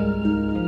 Música